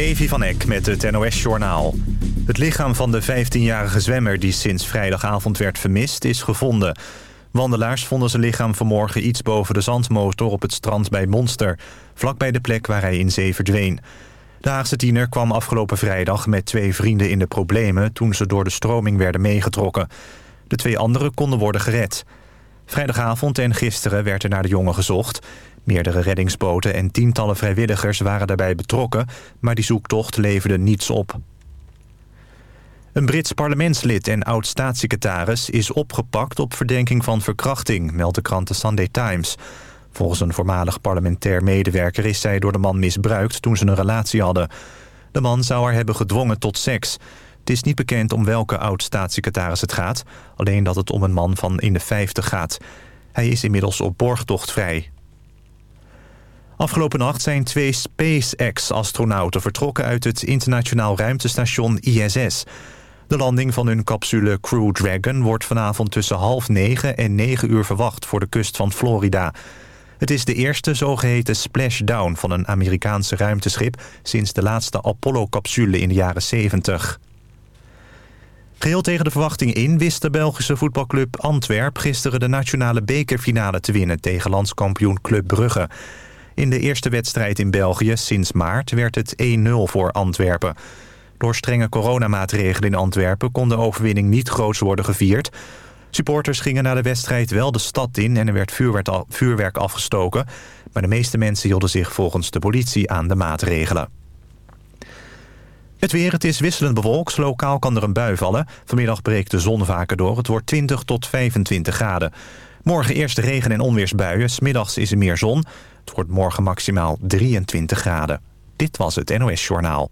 Levi van Eck met het NOS-journaal. Het lichaam van de 15-jarige zwemmer die sinds vrijdagavond werd vermist is gevonden. Wandelaars vonden zijn lichaam vanmorgen iets boven de zandmotor op het strand bij Monster... vlakbij de plek waar hij in zee verdween. De Haagse tiener kwam afgelopen vrijdag met twee vrienden in de problemen... toen ze door de stroming werden meegetrokken. De twee anderen konden worden gered. Vrijdagavond en gisteren werd er naar de jongen gezocht... Meerdere reddingsboten en tientallen vrijwilligers waren daarbij betrokken... maar die zoektocht leverde niets op. Een Brits parlementslid en oud-staatssecretaris is opgepakt op verdenking van verkrachting, meldt de krant The Sunday Times. Volgens een voormalig parlementair medewerker is zij door de man misbruikt toen ze een relatie hadden. De man zou haar hebben gedwongen tot seks. Het is niet bekend om welke oud-staatssecretaris het gaat, alleen dat het om een man van in de 50 gaat. Hij is inmiddels op borgtocht vrij. Afgelopen nacht zijn twee SpaceX-astronauten vertrokken uit het internationaal ruimtestation ISS. De landing van hun capsule Crew Dragon wordt vanavond tussen half negen en negen uur verwacht voor de kust van Florida. Het is de eerste zogeheten splashdown van een Amerikaanse ruimteschip sinds de laatste Apollo-capsule in de jaren 70. Geheel tegen de verwachting in wist de Belgische voetbalclub Antwerp gisteren de nationale bekerfinale te winnen tegen landskampioen Club Brugge. In de eerste wedstrijd in België sinds maart werd het 1-0 voor Antwerpen. Door strenge coronamaatregelen in Antwerpen kon de overwinning niet groots worden gevierd. Supporters gingen na de wedstrijd wel de stad in en er werd vuurwerk afgestoken. Maar de meeste mensen hielden zich volgens de politie aan de maatregelen. Het weer, het is wisselend bewolkt. Lokaal kan er een bui vallen. Vanmiddag breekt de zon vaker door. Het wordt 20 tot 25 graden. Morgen eerst regen- en onweersbuien. Smiddags is er meer zon. Het wordt morgen maximaal 23 graden. Dit was het NOS Journaal.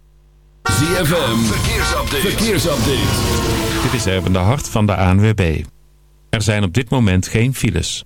ZFM, verkeersupdate. verkeersupdate. Dit is even de hart van de ANWB. Er zijn op dit moment geen files.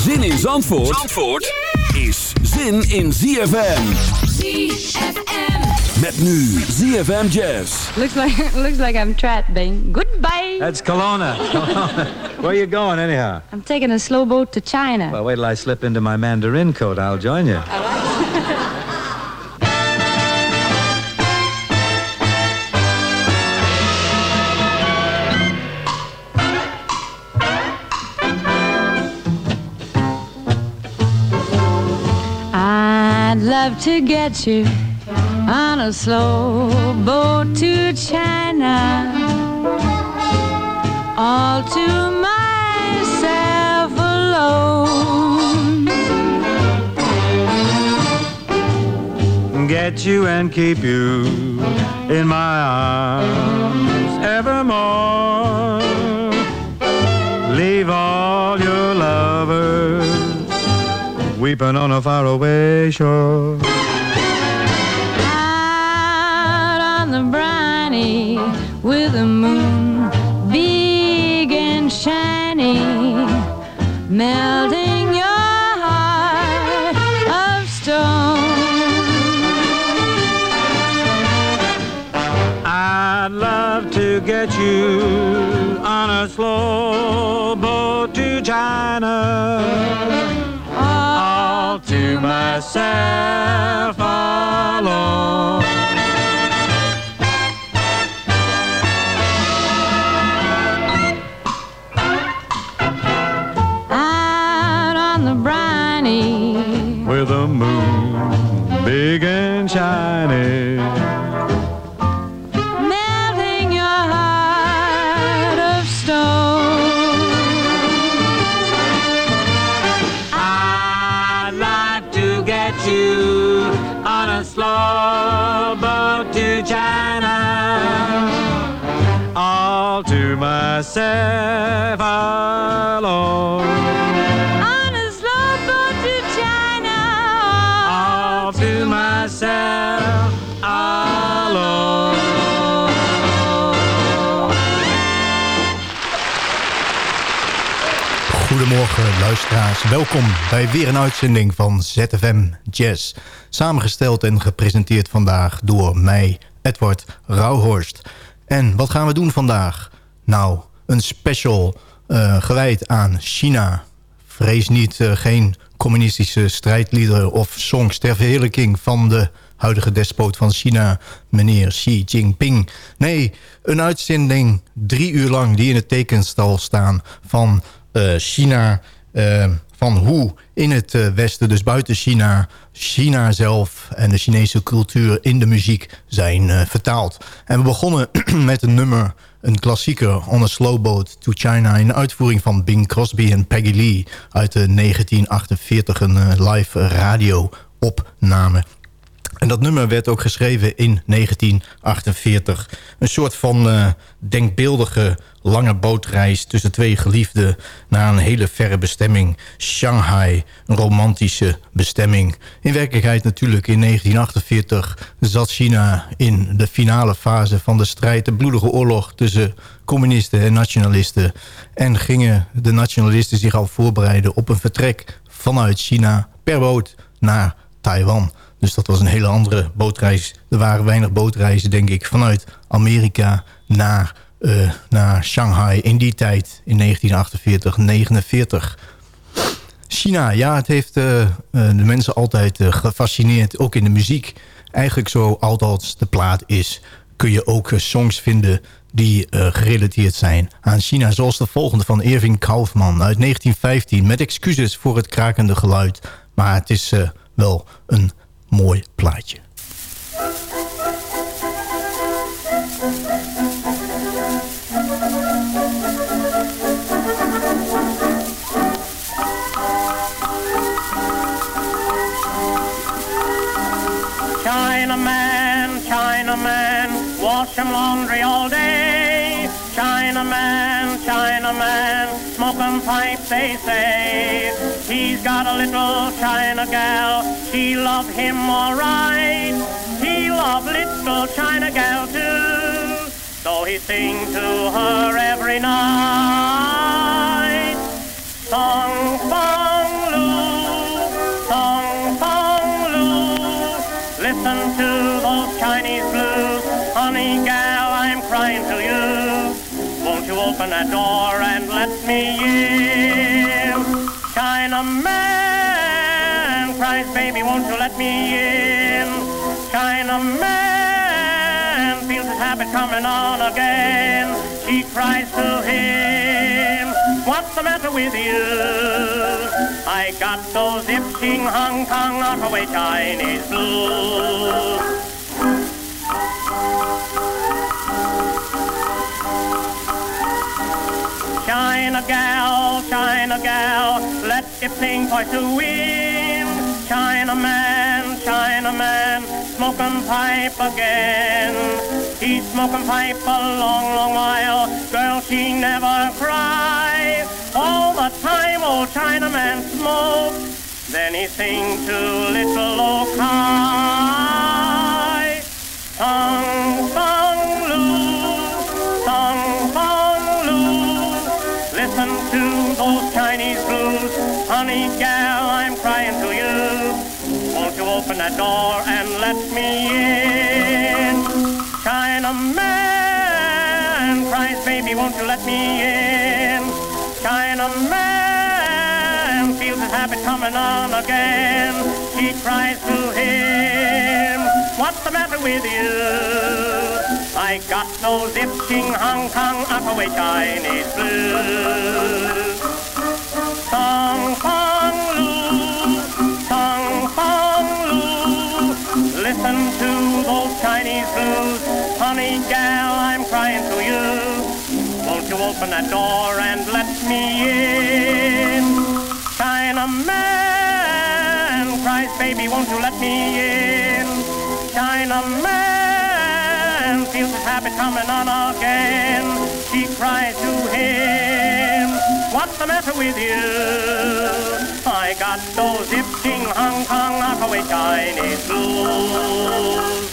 Zin in Zandvoort, Zandvoort is zin in ZFM. ZFM. Met nu ZFM Jazz. Looks like looks like I'm trapped, Bing. Goodbye. That's Kelowna. Where are you going, anyhow? I'm taking a slow boat to China. Well, wait till I slip into my Mandarin coat. I'll join you. I'd love to get you on a slow boat to China, all to myself alone. Get you and keep you in my arms evermore. Weeping on a faraway shore. Out on the briny with the moon big and shiny, melting your heart of stone. I'd love to get you on a slow myself myself alone. On a slow boat to China. All to myself alone. Goedemorgen luisteraars, welkom bij weer een uitzending van ZFM Jazz. Samengesteld en gepresenteerd vandaag door mij, Edward Rauhorst. En wat gaan we doen vandaag? Nou, een special eh, gewijd aan China. Vrees niet, eh, geen communistische strijdliederen of songs ter verheerlijking van de huidige despoot van China, meneer Xi Jinping. Nee, een uitzending drie uur lang die in het teken zal staan van eh, China... van hoe in het Westen, dus buiten China... China zelf en de Chinese cultuur in de muziek zijn vertaald. En we begonnen met een nummer, een klassieker... On a Slow Boat to China... in uitvoering van Bing Crosby en Peggy Lee... uit de 1948, een eh, live radio-opname. En dat nummer werd ook geschreven in 1948. Een soort van eh, denkbeeldige lange bootreis tussen twee geliefden... naar een hele verre bestemming, Shanghai. Een romantische bestemming. In werkelijkheid natuurlijk in 1948 zat China in de finale fase van de strijd... de bloedige oorlog tussen communisten en nationalisten. En gingen de nationalisten zich al voorbereiden op een vertrek vanuit China... per boot naar Taiwan... Dus dat was een hele andere bootreis. Er waren weinig bootreizen, denk ik, vanuit Amerika naar, eh, naar Shanghai in die tijd, in 1948, 49. China, ja, het heeft eh, eh, de mensen altijd gefascineerd, ook in de muziek. Eigenlijk zo altijd de plaat is, kun je ook songs vinden die gerelateerd zijn aan China. Zoals de volgende van Irving Kaufman uit 1915. Met excuses voor het krakende geluid. Maar het is wel een mooi plaatje. Chinaman, Chinaman, wash him laundry all day. Chinaman, Chinaman, smoking pipe they say. He's got a little China gal, she love him alright. He love little China gal too, so he sing to her every night. Song, fong, loo, song, loo. Listen to those Chinese blues. Honey gal, open that door and let me in? Chinaman, cries baby, won't you let me in? Chinaman feels his habit coming on again. She cries to him, what's the matter with you? I got those itching Hong Kong Ottaway Chinese blues. China gal, China gal, let it sing for to win. China man, China man, smoking pipe again. He's smoking pipe a long, long while. Girl, she never cry. All the time old Chinaman smoke. Then he sing to little old Kai. Song, song, to those Chinese blues. Honey gal, I'm crying to you. Won't you open that door and let me in? China man cries, baby, won't you let me in? China man feels his habit coming on again. She cries to him, what's the matter with you? I got those itching Hong Kong away Chinese blues. Song Fong Lu, Song Fong Lu, listen to those Chinese blues. Honey gal, I'm crying to you. Won't you open that door and let me in? China man, cries, baby, won't you let me in? China man. Feels his habit coming on again. She cries to him, what's the matter with you? I got those zip ting Hong Kong Rockaway Chinese blues.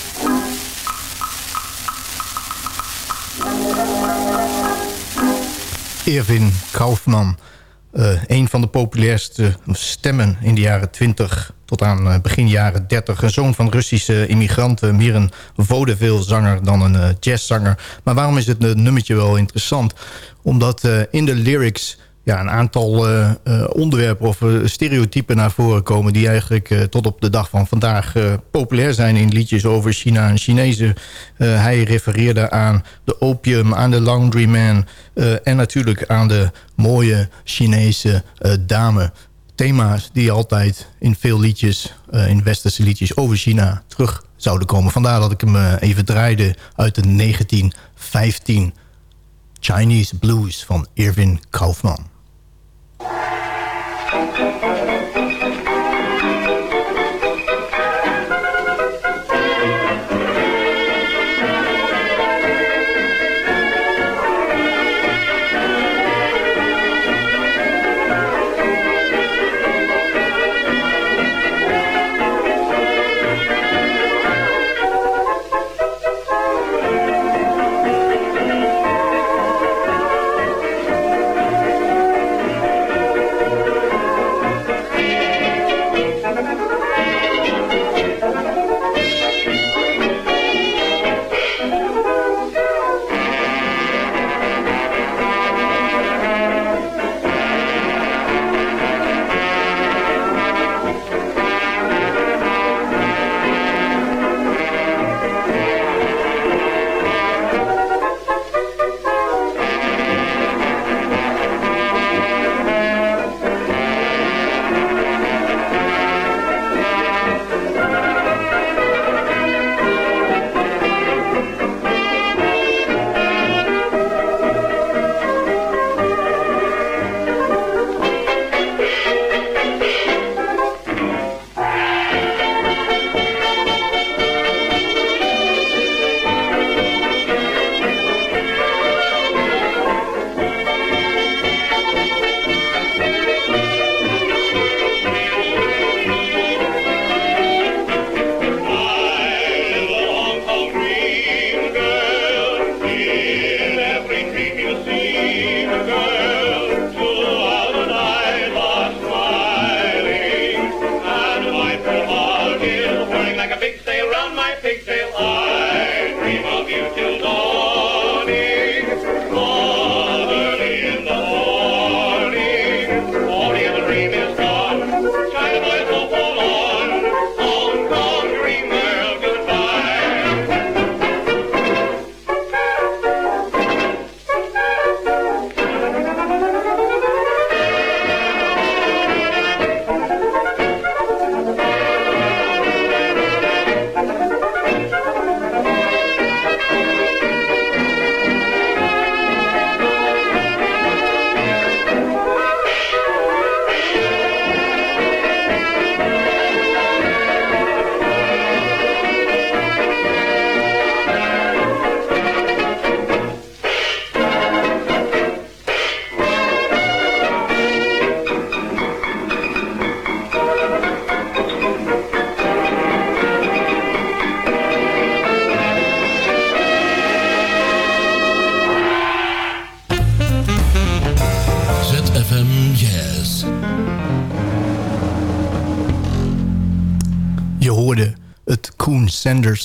Erwin Kaufman. Uh, een van de populairste stemmen in de jaren 20 tot aan uh, begin jaren 30. Een zoon van Russische immigranten. Meer een vaudeville-zanger dan een uh, jazzzanger. Maar waarom is het nummertje wel interessant? Omdat in de lyrics ja, een aantal onderwerpen of stereotypen naar voren komen... die eigenlijk tot op de dag van vandaag populair zijn in liedjes over China en Chinezen. hij refereerde aan de opium, aan de laundryman... en natuurlijk aan de mooie Chinese dame. Thema's die altijd in veel liedjes, in westerse liedjes over China terug zouden komen. Vandaar dat ik hem even draaide uit de 1915... Chinese Blues van Irvin Kaufman.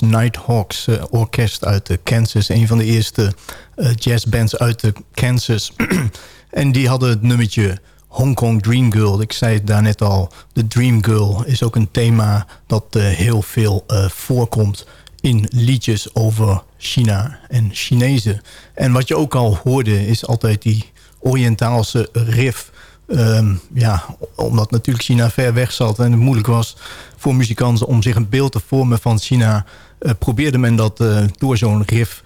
Nighthawks uh, Orkest uit uh, Kansas. Een van de eerste uh, jazzbands uit de Kansas. en die hadden het nummertje Hong Kong Dream Girl. Ik zei het daarnet al. De Dream Girl is ook een thema dat heel veel voorkomt in liedjes over China en Chinezen. En wat je ook al hoorde is altijd die Oriëntaalse riff Ehm, ja, omdat natuurlijk China ver weg zat en het moeilijk was voor muzikanten om zich een beeld te vormen van China... probeerde men dat door zo'n riff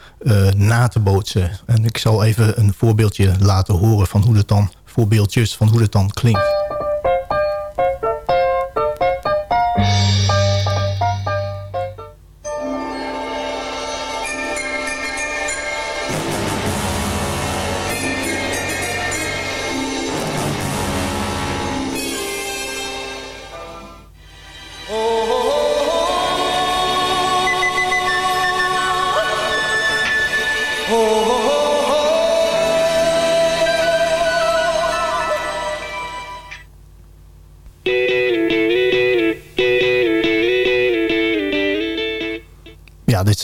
na te bootsen. En ik zal even een voorbeeldje laten horen van hoe het dan, voorbeeldjes van hoe het dan klinkt.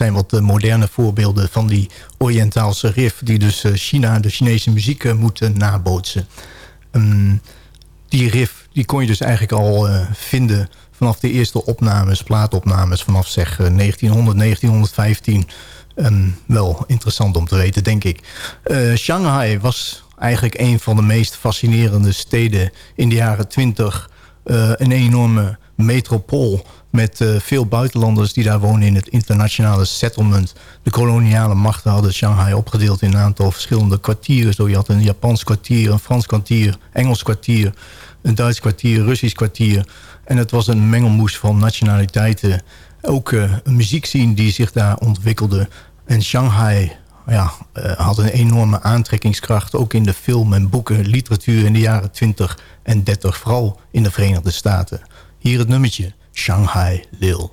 Zijn wat moderne voorbeelden van die Oriëntaalse riff... die dus eh, China, de Chinese muziek, eh, moeten nabootsen. Um, die riff die kon je dus eigenlijk al vinden vanaf de eerste opnames, plaatopnames... vanaf zeg 1900, 1915. Um, wel interessant om te weten, denk ik. Shanghai was eigenlijk een van de meest fascinerende steden in de jaren 20. Uh, een enorme metropool met uh, veel buitenlanders die daar wonen in het internationale settlement. De koloniale machten hadden Shanghai opgedeeld in een aantal verschillende kwartieren. Zo je had een Japans kwartier, een Frans kwartier, Engels kwartier, een Duits kwartier, Russisch kwartier. En het was een mengelmoes van nationaliteiten. Ook uh, een muziekscene die zich daar ontwikkelde. En Shanghai ja, uh, had een enorme aantrekkingskracht. Ook in de film en boeken, literatuur in de jaren 20 en 30. Vooral in de Verenigde Staten. Hier het nummertje. Shanghai Lil.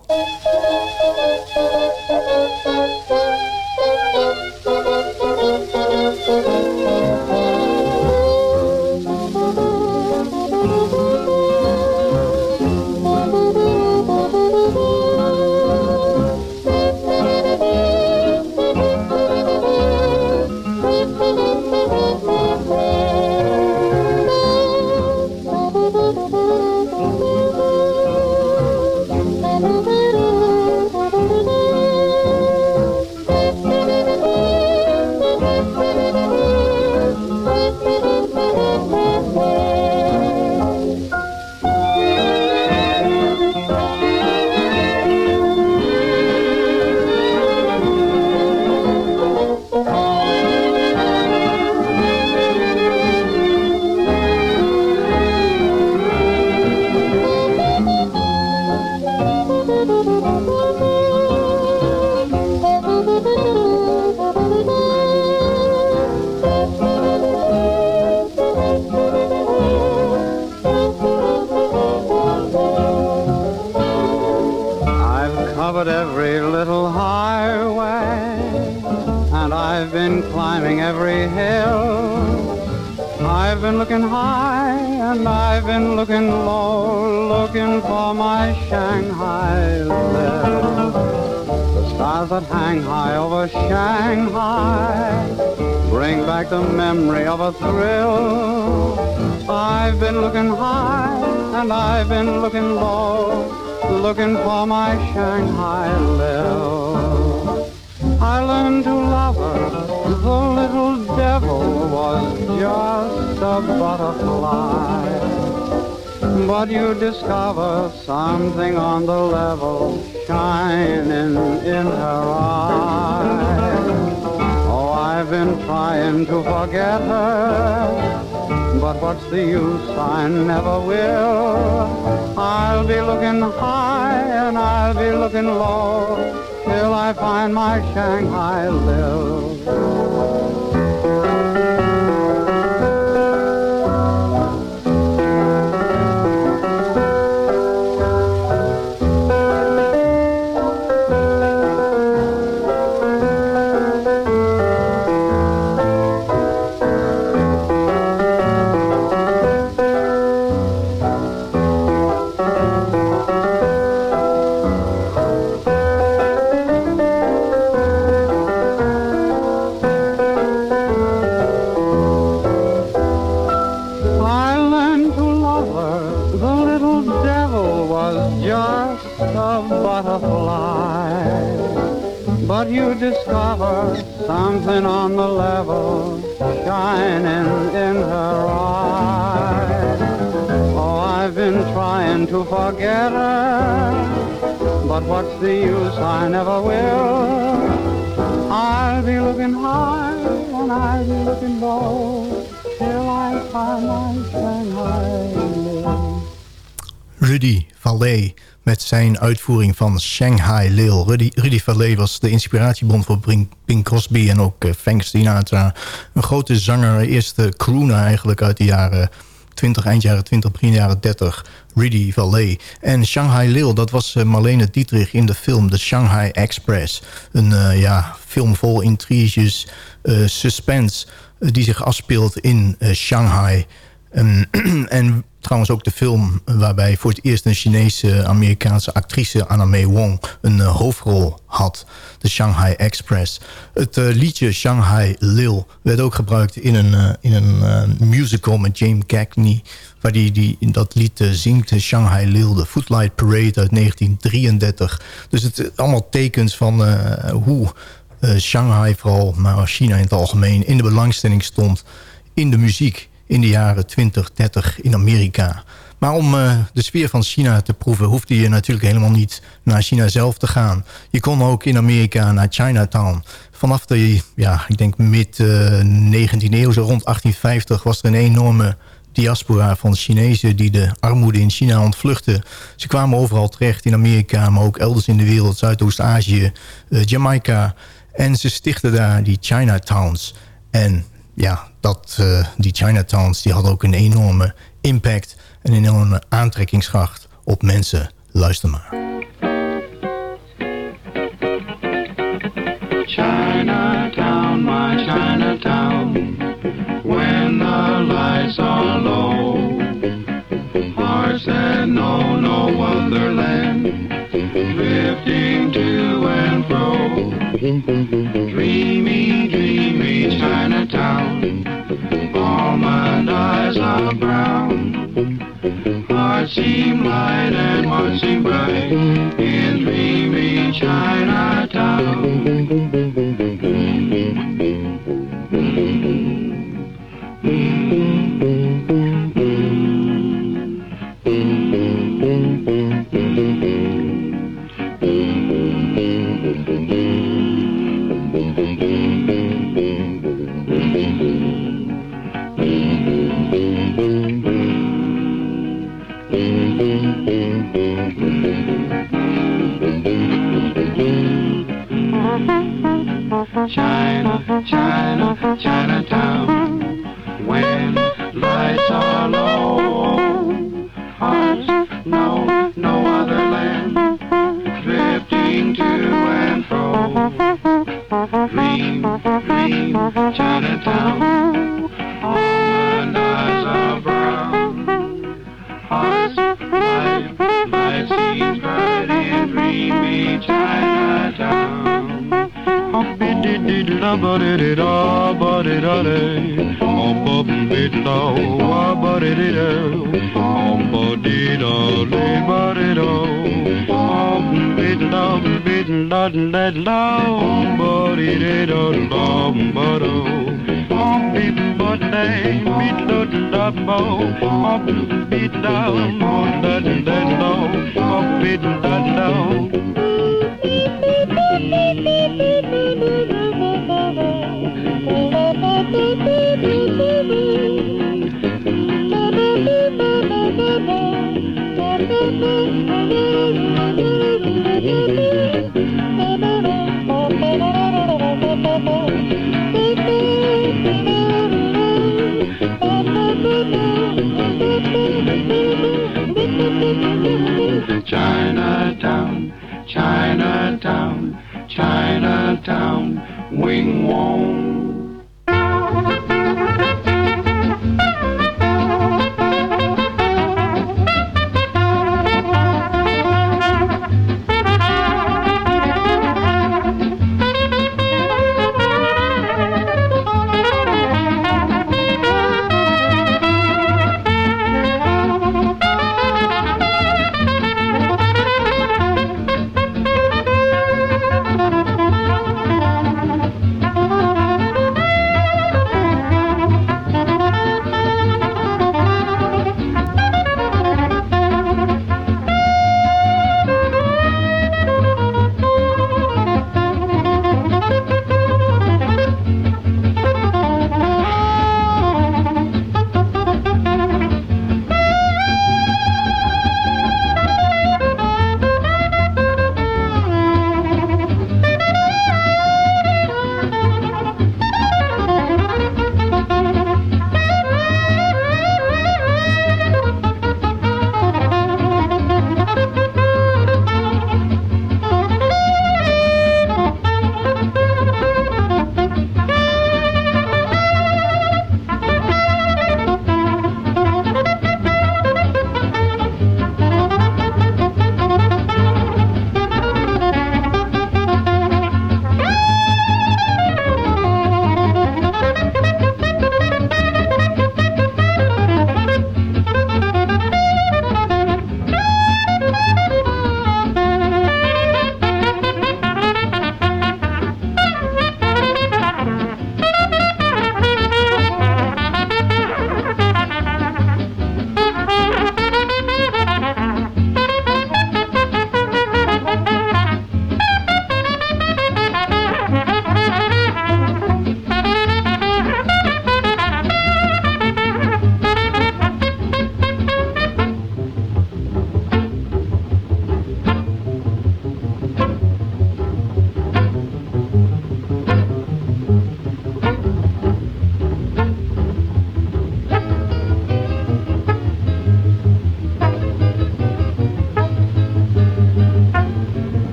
Something on the level shining in her eyes. Oh, I've been trying to forget her, but what's the use? I never will. I'll be looking high and I'll be looking low till I find my Shanghai Lil. Something on the level shining in her eyes. Oh, I've been trying to forget her, but what's the use? I never will. I'll be looking high and I'll be looking low till I find my Shanghai. Rudy Valet met zijn uitvoering van Shanghai Lil. Rudy, Rudy Valet was de inspiratiebron voor Bing, Crosby en ook uh, Frank Sinatra. Een grote zanger, eerste crooner eigenlijk uit de jaren 20, eind jaren 20, begin jaren 30. Rudy Valet. En Shanghai Lil, dat was uh, Marlene Dietrich in de film The Shanghai Express. Een uh, ja, film vol intriges, suspense, die zich afspeelt in Shanghai. En trouwens ook de film waarbij voor het eerst een Chinese-Amerikaanse actrice Anna Wong een uh, hoofdrol had. De Shanghai Express. Het uh, liedje Shanghai Lil werd ook gebruikt in een, uh, in een musical met James Cagney. Waar die, die dat lied zingt Shanghai Lil, de Footlight Parade uit 1933. Dus het allemaal tekens van hoe Shanghai vooral, maar China in het algemeen, in de belangstelling stond in de muziek in de jaren 20, 30 in Amerika. Maar om uh, de sfeer van China te proeven... hoefde je natuurlijk helemaal niet naar China zelf te gaan. Je kon ook in Amerika naar Chinatown. Vanaf de, ja, ik denk mid uh, 19e eeuw, zo rond 1850... was er een enorme diaspora van Chinezen... die de armoede in China ontvluchten. Ze kwamen overal terecht in Amerika... maar ook elders in de wereld, Zuidoost-Azië, uh, Jamaica... En ze stichten daar die Chinatowns. En ja, dat, uh, die Chinatowns die hadden ook een enorme impact... en een enorme aantrekkingskracht op mensen. Luister maar. Chinatown, my Chinatown When the lights are low Hearts that know no wonderland Drifting to and fro dreamy Chinatown Almond eyes are brown Hearts seem light and hearts seem bright. In dreamy China, that long, but it ain't a long, but oh. Beat, but they beat, the double, beat down.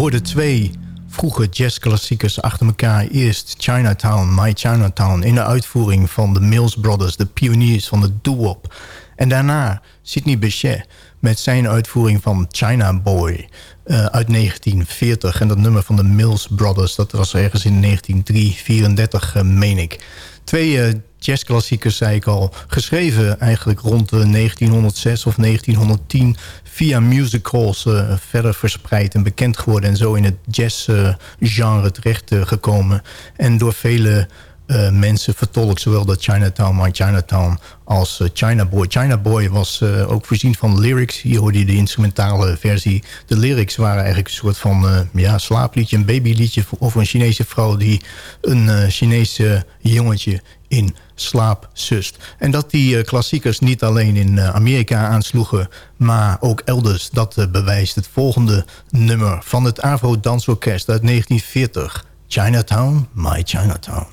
Hoorden twee vroege jazzklassiekers achter elkaar. Eerst Chinatown, My Chinatown... in de uitvoering van de Mills Brothers, de pioniers van de doo-wop. En daarna Sidney Bechet met zijn uitvoering van China Boy... Uh, uit 1940. En dat nummer van de Mills Brothers, dat was ergens in 1934, uh, meen ik. Twee uh, jazzklassiekers, zei ik al, geschreven eigenlijk rond 1906 of 1910... via musicals verder verspreid en bekend geworden... en zo in het jazzgenre terecht gekomen. En door vele uh, mensen vertolkt. Zowel de Chinatown, My Chinatown als uh, China Boy. China Boy was uh, ook voorzien van lyrics. Hier hoorde je de instrumentale versie. De lyrics waren eigenlijk een soort van ja, slaapliedje, een babyliedje... over een Chinese vrouw die een Chinese jongetje in slaap sust. En dat die klassiekers niet alleen in Amerika aansloegen... maar ook elders, dat bewijst het volgende nummer... van het Avro Dansorkest uit 1940... Chinatown, My Chinatown.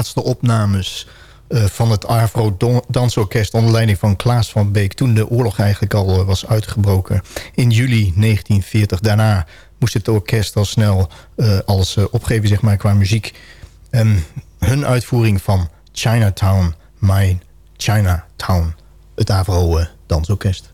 Laatste opnames uh, van het Arvo Dansorkest... onder leiding van Klaas van Beek... toen de oorlog eigenlijk al uh, was uitgebroken in juli 1940. Daarna moest het orkest al snel uh, alles opgeven zeg maar, qua muziek. En hun uitvoering van Chinatown, My Chinatown... het Avro Dansorkest.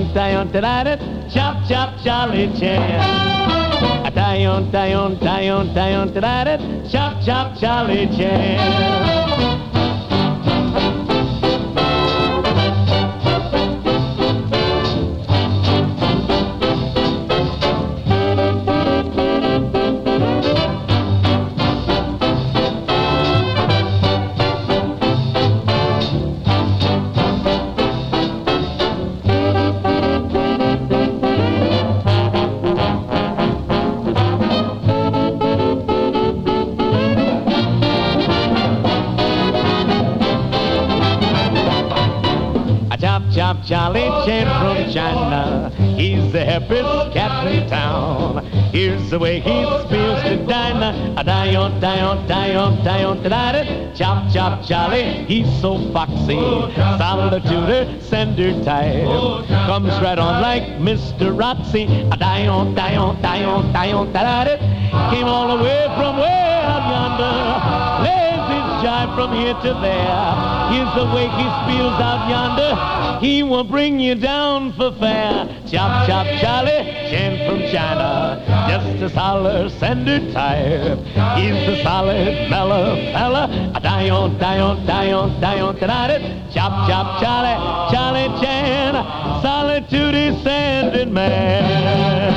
on, tie on, tie da chop, chop, Charlie Chan. I tie on, tie on, tie on, tie on, tie da chop, chop, Charlie Chan. Happiest cat in town. Here's the way he spills to Dinah. A Dion, Dion, Dion, Dion, Dion. Chop chop Charlie, he's so foxy. Solitude, sender type. Comes right on like Mr. Rotsy. A Dion, Dion, Dion, Dion, Dion. Came all the way from way out yonder. His jive from here to there. Here's the way he spills out yonder. He will bring you down for fair. Chop, chop, Charlie, Chan from China. Just a solid sender type. He's the solid mellow fella. A die on Dion, Dion, tonight. Chop, chop, Charlie, Charlie Chan. Solitude sanding man.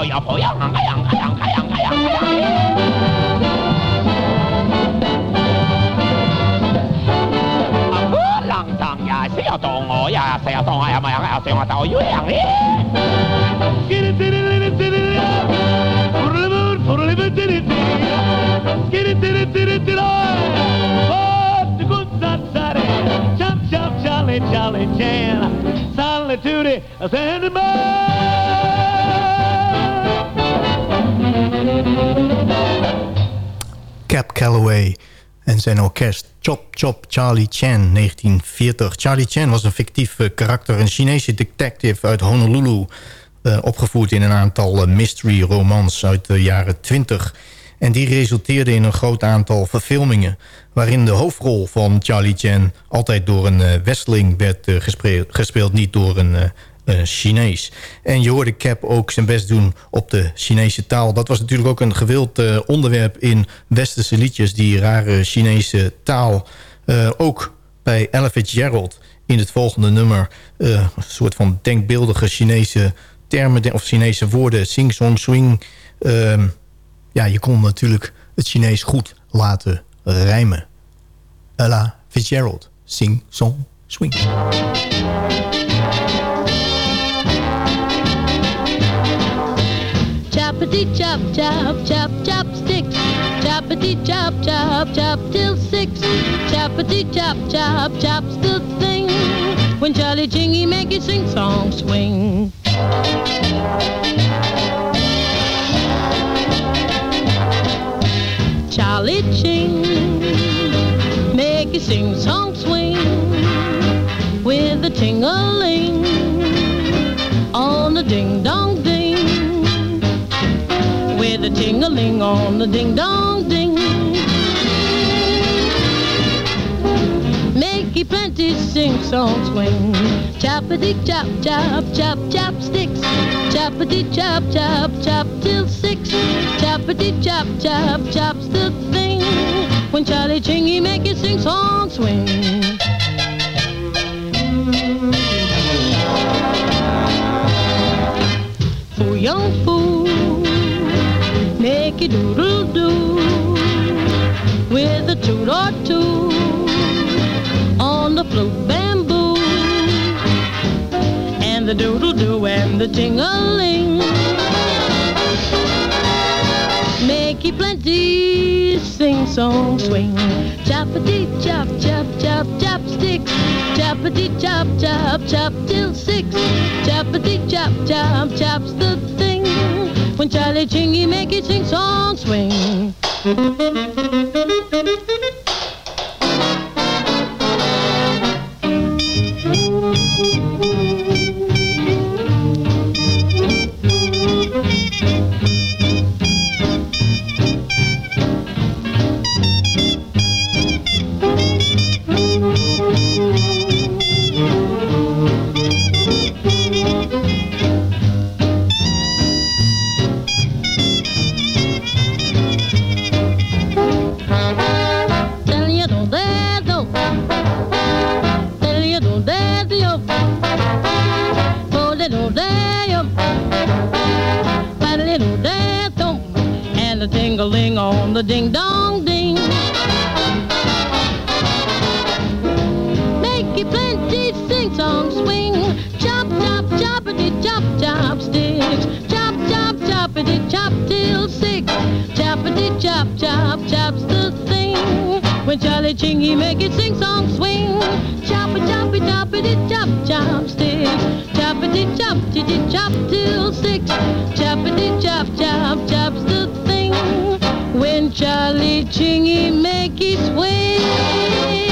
到摇头呀，哎呀哎呀哎呀哎呀哎呀！啊，波浪荡呀，谁要动我呀？谁要动我呀？妈呀，还要对我到月亮嘞！Jolly, jolly, jam, solitude, a sentiment. Cap Calloway en zijn orkest Chop Chop Charlie Chan 1940. Charlie Chan was een fictief eh, karakter, een Chinese detective uit Honolulu... eh, opgevoerd in een aantal eh, mystery romans uit de jaren 20. En die resulteerde in een groot aantal verfilmingen... waarin de hoofdrol van Charlie Chan altijd door een westeling werd gespeeld, niet door een Chinees. En je hoorde Cap ook zijn best doen op de Chinese taal. Dat was natuurlijk ook een gewild eh, onderwerp in westerse liedjes... die rare Chinese taal. Eh, ook bij Ella Fitzgerald in het volgende nummer... eh, een soort van denkbeeldige Chinese termen of Chinese woorden. Sing, song, swing. Ehm, ja, je kon natuurlijk het Chinees goed laten rijmen. Ella Fitzgerald. Sing, song, swing. Choppity chop chop chop chopsticks. Choppity chop chop chop till six. Choppity chop chop chop's the thing. When Charlie Chingy make you sing song swing. Charlie Ching make you sing song swing with a ting-a-ling ting-a-ling on the ding-dong ding. Make you plenty sing song swing. Choppity chop chop chop chopsticks. Choppity chop chop chop till six. Choppity chop chop chop's the thing. When Charlie Chingy make you sing song swing. Foo young fool it doodle doo with a toot or two on the flute bamboo and the doodle doo and the ting-a-ling make you plenty. Sing song swing. Choppity chop chop chop chopsticks. Choppity chop chop chop till six. Choppity chop chop chops the thing. When Charlie Chingy make it sing song swing. Plenty sing song swing. Chop chop choppity chop chop sticks. Chop chop choppity chop till six. Choppity chop chop chops the thing. When Charlie Chingy make it sing song swing. Chop choppy choppity chop chop sticks. Choppity chop chitty chop till six. Choppity chop chop chops the thing. When Charlie Chingy make it swing.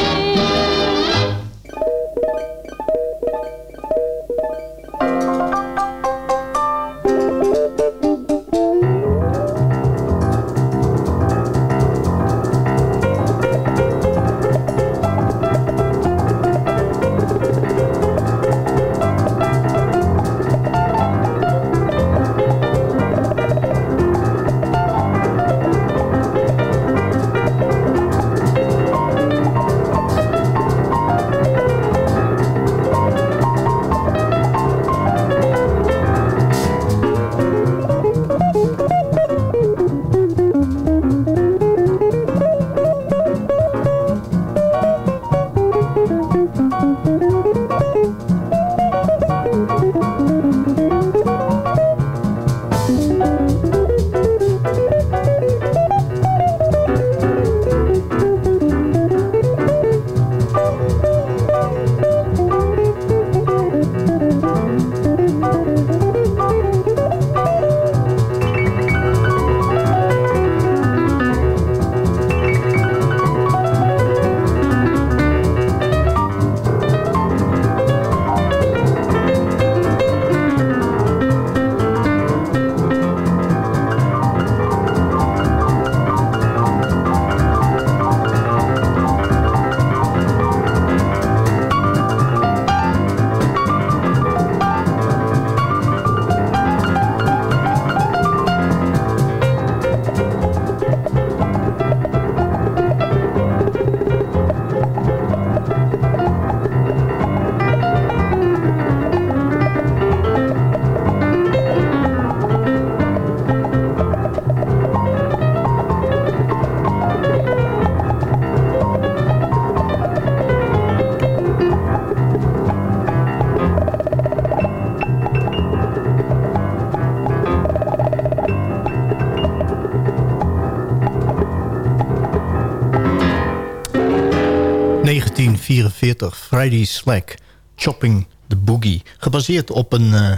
Friday Slack, Chopping the Boogie. Gebaseerd op een uh,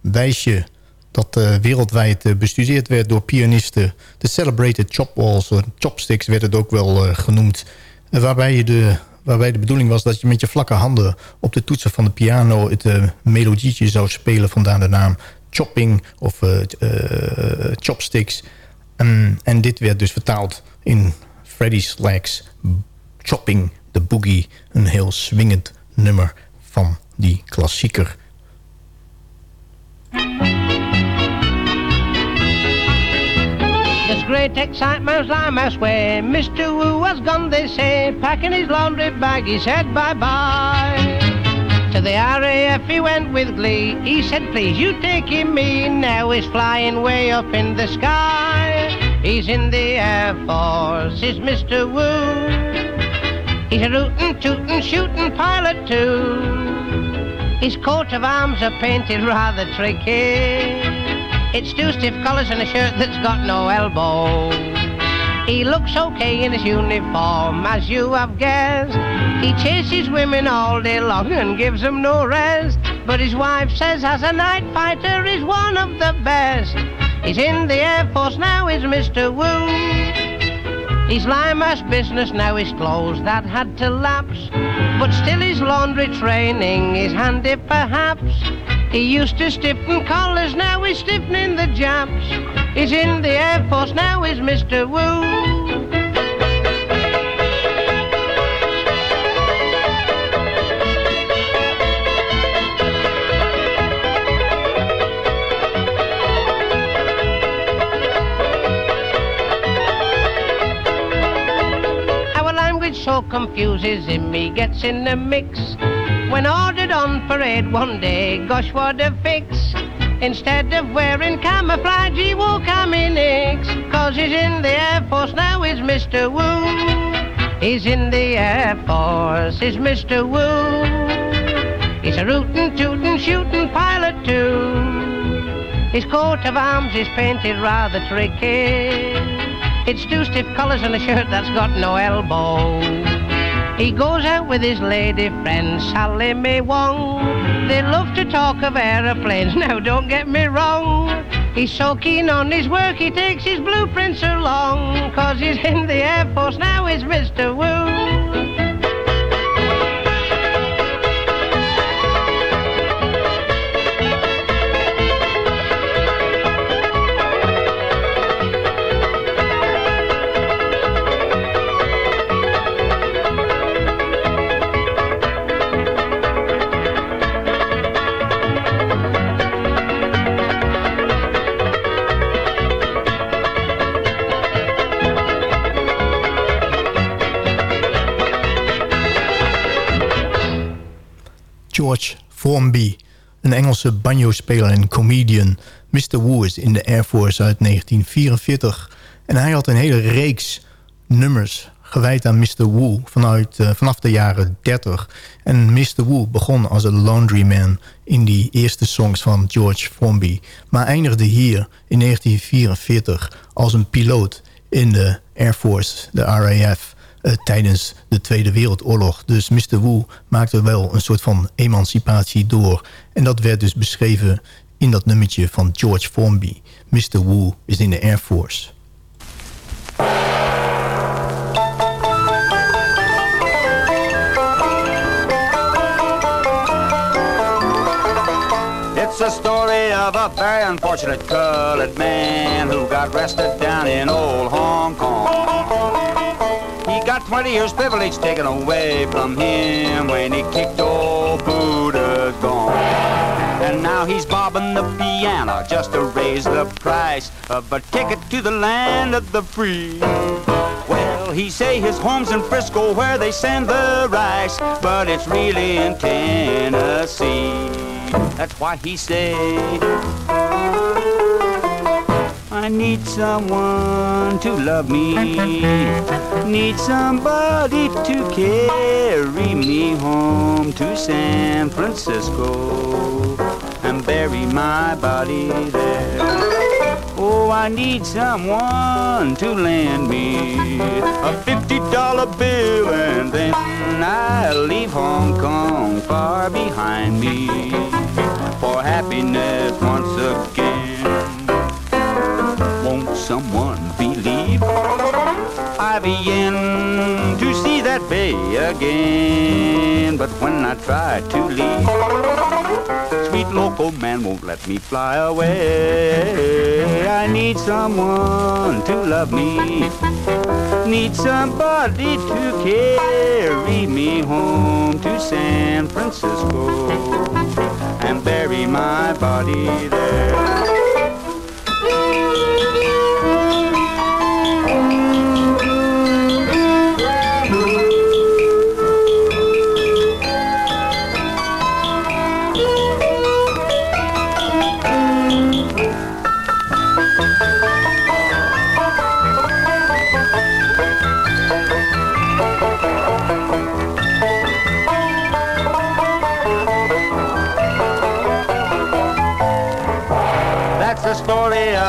wijsje dat uh, wereldwijd uh, bestudeerd werd door pianisten. De Celebrated Chopwalls, chopsticks werd het ook wel genoemd. waarbij, je de, waarbij de bedoeling was dat je met je vlakke handen op de toetsen van de piano... het melodietje zou spelen, vandaar de naam chopping of chopsticks. En, en dit werd dus vertaald in Freddie Slack's Chopping the Boogie. Een heel swingend nummer van die klassieker. There's great excitement I'm elsewhere. Mr. Wu has gone, they say, packing his laundry bag, he said bye-bye. To the RAF he went with glee. He said, please, you take him me. Now he's flying way up in the sky. He's in the Air Force, is Mr. Wu. He's a rootin', tootin', shootin' pilot too. His coat of arms are painted rather tricky. It's two stiff collars and a shirt that's got no elbow. He looks okay in his uniform, as you have guessed. He chases women all day long and gives them no rest. But his wife says as a night fighter is one of the best. He's in the Air Force now, is Mr. Wu. His Limehouse business now is closed, that had to lapse. But still his laundry training is handy perhaps. He used to stiffen collars, now he's stiffening the Japs. He's in the Air Force, now is Mr. Wu. So confuses him, he gets in the mix. When ordered on parade one day, gosh, what a fix. Instead of wearing camouflage, he wore Caminix. Cause he's in the Air Force now, is Mr. Wu. He's in the Air Force, is Mr. Wu. He's a rootin', tootin', shootin' pilot too. His coat of arms is painted rather tricky. It's two stiff collars and a shirt that's got no elbow. He goes out with his lady friend Sally Mae Wong. They love to talk of aeroplanes, now don't get me wrong. He's so keen on his work, he takes his blueprints along. Cause he's in the Air Force now, he's Mr. Wu. George Formby, een Engelse banjo-speler en comedian. Mr. Wu is in de Air Force uit 1944. En hij had een hele reeks nummers gewijd aan Mr. Wu vanuit, eh, vanaf de jaren 30. En Mr. Wu begon als een laundryman in die eerste songs van George Formby. Maar eindigde hier in 1944 als een piloot in de Air Force, de RAF... eh, tijdens de Tweede Wereldoorlog. Dus Mr. Wu maakte wel een soort van emancipatie door. En dat werd dus beschreven in dat nummertje van George Formby. Mr. Wu is in de Air Force. It's a story of a very unfortunate colored man who got down in old Hong Kong. He got 20 years privilege taken away from him when he kicked old Buddha's gone. And now he's bobbing the piano just to raise the price of a ticket to the land of the free. Well, he say his home's in Frisco where they send the rice, but it's really in Tennessee. That's why he say, I need someone to love me, need somebody to carry me home to San Francisco and bury my body there. Oh, I need someone to lend me a fifty dollar bill and then I'll leave Hong Kong far behind me for happiness once again. Someone believe I begin to see that bay again? But when I try to leave, sweet local man won't let me fly away. I need someone to love me, need somebody to carry me home to San Francisco and bury my body there.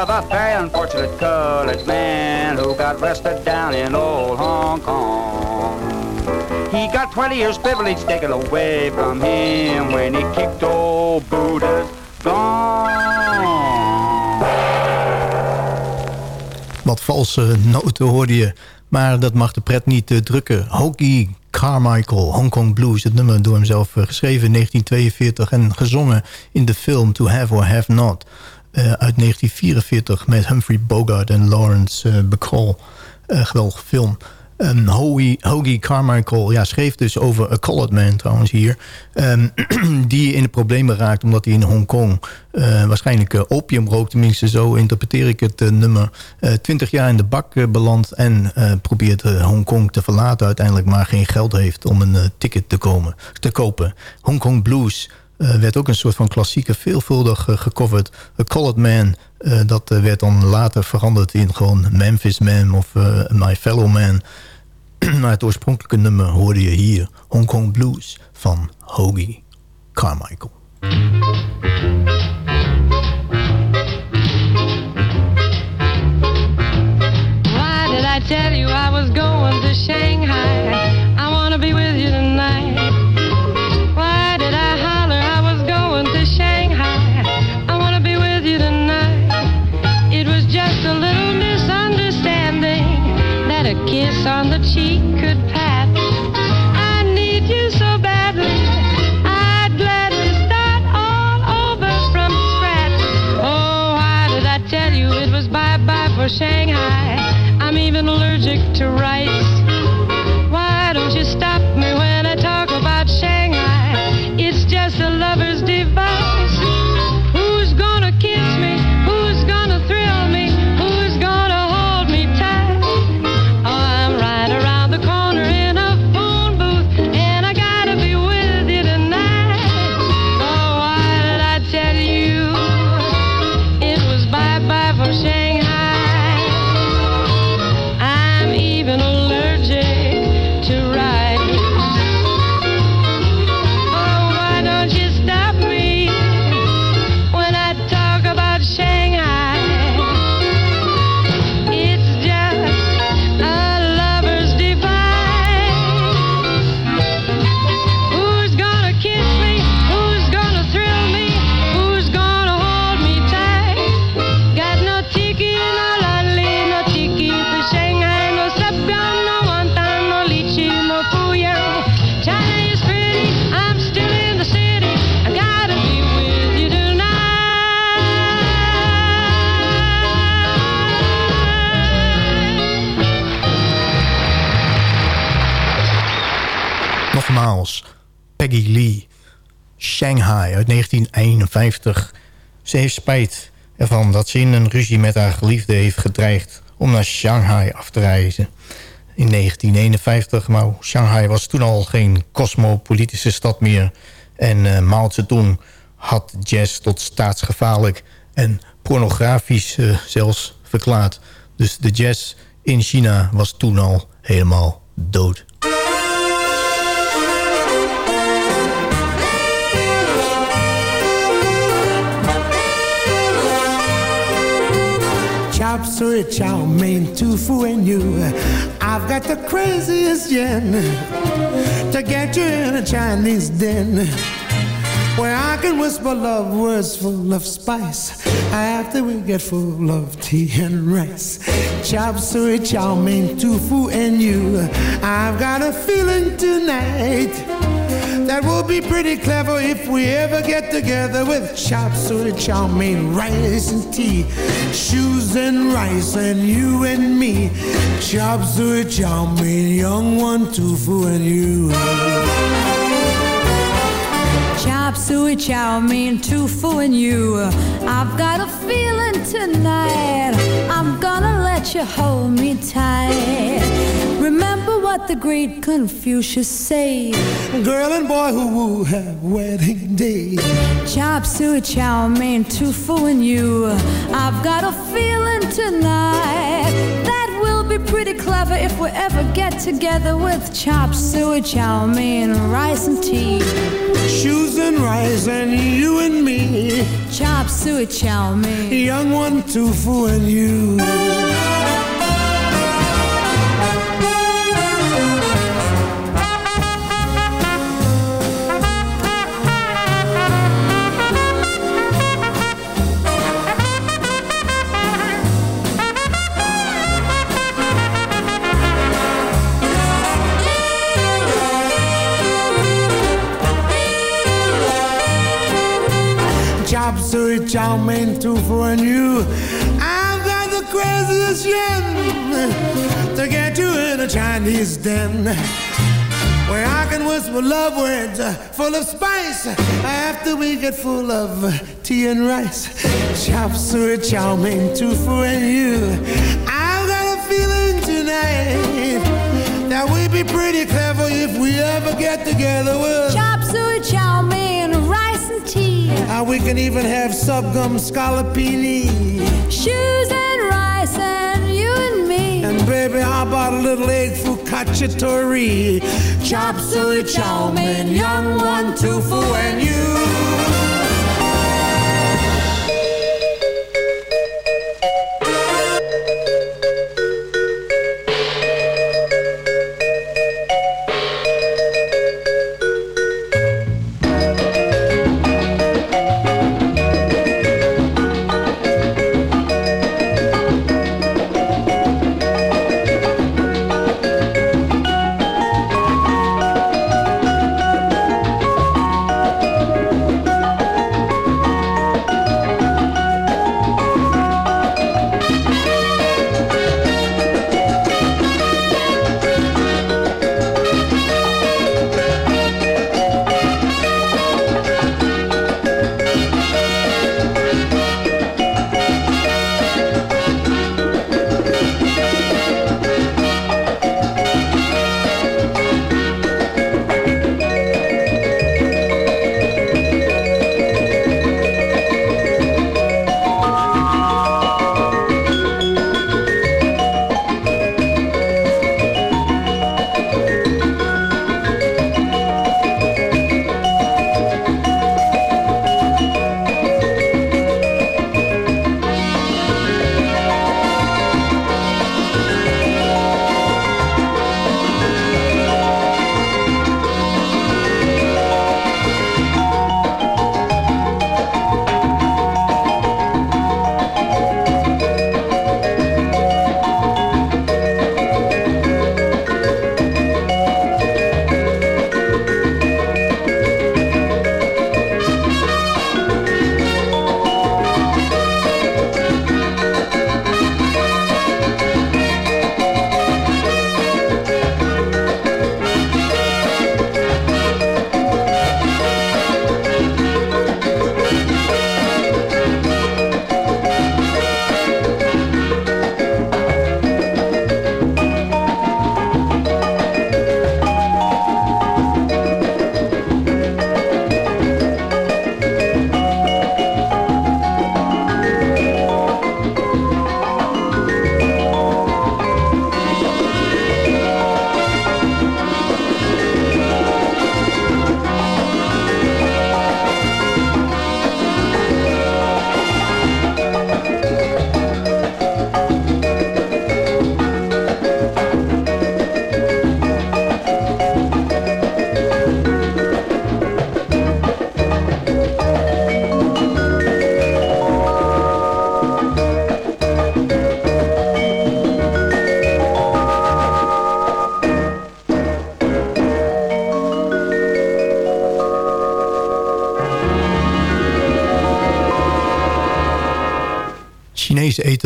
Of a very unfortunate colored man who got arrested down in old Hong Kong. He got 20 years privilege taken away from him when he kicked old Buddha's gone. Wat valse noten hoorde je. Maar dat mag de pret niet uh, drukken. Hokie Carmichael, Hong Kong Blues. Het nummer door hem zelf uh, geschreven in 1942 en gezongen in de film To Have or Have Not. Uh, uit 1944 met Humphrey Bogart en Lawrence uh, Bacall. geweldige film. Um, Hoagie, Carmichael ja, schreef dus over A Colored Man trouwens hier. Um, die in de problemen raakt omdat hij in Hongkong uh, waarschijnlijk uh, opium rookt. Tenminste zo interpreteer ik het nummer. Twintig jaar in de bak belandt en probeert Hongkong te verlaten. Uiteindelijk maar geen geld heeft om een ticket te, komen, te kopen. Hongkong Blues werd ook een soort van klassieke veelvuldig gecoverd. A Colored Man, dat werd dan later veranderd in gewoon Memphis Man of My Fellow Man. maar het oorspronkelijke nummer hoorde je hier. Hong Kong Blues van Hoagie Carmichael. Did I tell you to ride. 1951. Ze heeft spijt ervan dat ze in een ruzie met haar geliefde heeft gedreigd... om naar Shanghai af te reizen. In 1951, maar Shanghai was toen al geen cosmopolitische stad meer... en uh, Mao Zedong had jazz tot staatsgevaarlijk en pornografisch uh, zelfs verklaard. Dus de jazz in China was toen al helemaal dood. Chop suey chow mein tofu and you I've got the craziest yen to get you in a Chinese den. Where I can whisper love words full of spice. After we get full of tea and rice. Chop suey chow mein tofu and you I've got a feeling tonight that will be pretty clever if we ever get together with chop suey chow mein, rice and tea, shoes and rice and you and me. Chop suey chow mein, young one tofu and you. Chop suey chow mein, tofu and you. I've got a feeling tonight. I'm gonna let you hold me tight. Remember what the great Confucius said. Girl and boy who woo have wedding day. Chop suey chow mein, tofu and you. I've got a feeling tonight that be pretty clever if we ever get together with chop suey chow mein, rice and tea. Shoes and rice and you and me. Chop suey chow mein. Young one, two, four, and you. Mein, two, four, and you. I've got the craziest yen to get you in a Chinese den. Where I can whisper love words full of spice after we get full of tea and rice. Chop suey chow mein, two, four, and you. I've got a feeling tonight that we'd be pretty clever if we ever get together with. Chop suey chow mein, rice and tea. Uh, we can even have sorghum scallopini. Shoes and rice and you and me. And baby, how about a little egg focacciatore? Chop suey chow mein, young one, two, four, and you.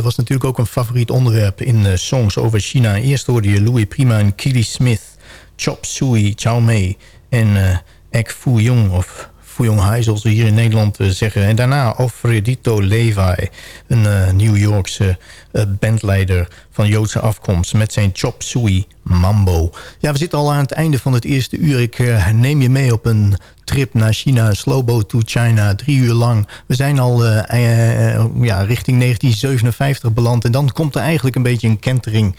Was natuurlijk ook een favoriet onderwerp in uh, songs over China. Eerst hoorde je Louis Prima en Keely Smith, Chop Suey Chow Mei en uh, Egg Foo Young of Fuyong Hai, zoals we hier in Nederland zeggen. En daarna Alfredito Levi, een New Yorkse bandleider van Joodse afkomst... met zijn Chop Suey Mambo. Ja, we zitten al aan het einde van het eerste uur. Ik neem je mee op een trip naar China, Slowboat to China, drie uur lang. We zijn al ja, richting 1957 beland. En dan komt er eigenlijk een beetje een kentering.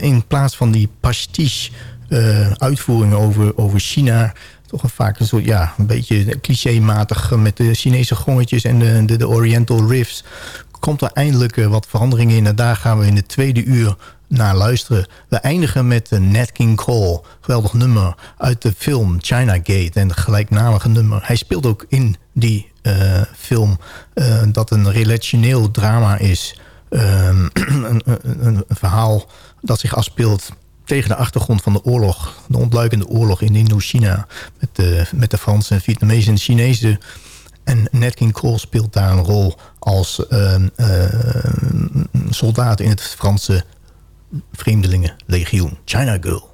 In plaats van die pastiche uitvoeringen over, over China toch een vaak een soort, ja, een beetje clichématig met de Chinese gongetjes en de, de Oriental riffs. Komt er eindelijk wat veranderingen in en daar gaan we in de tweede uur naar luisteren. We eindigen met Nat King Cole. Geweldig nummer uit de film China Gate. En het gelijknamige nummer. Hij speelt ook in die uh, film uh, dat een relationeel drama is. Um, een, een, een, verhaal dat zich afspeelt tegen de achtergrond van de oorlog. De ontluikende oorlog in Indochina. Met de, met de Fransen, Vietnamezen en Chinezen. En Nat King Cole speelt daar een rol als uh, soldaat in het Franse Vreemdelingenlegioen. China Girl.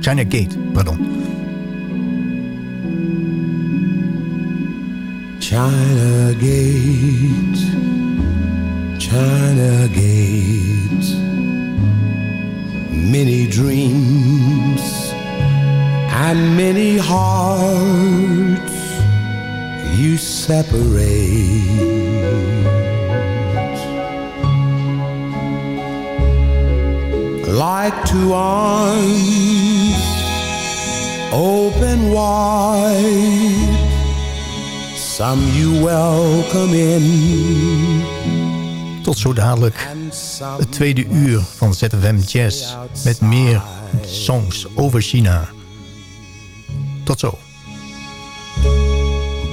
China Gate, pardon. China Gate, China Gate, many dreams and many hearts you separate. Like two arms open wide. Some you welcome in. Tot zo dadelijk het tweede uur van ZFM Jazz met meer songs over China. Tot zo.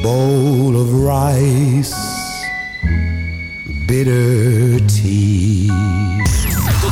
Bowl of rice, bitter tea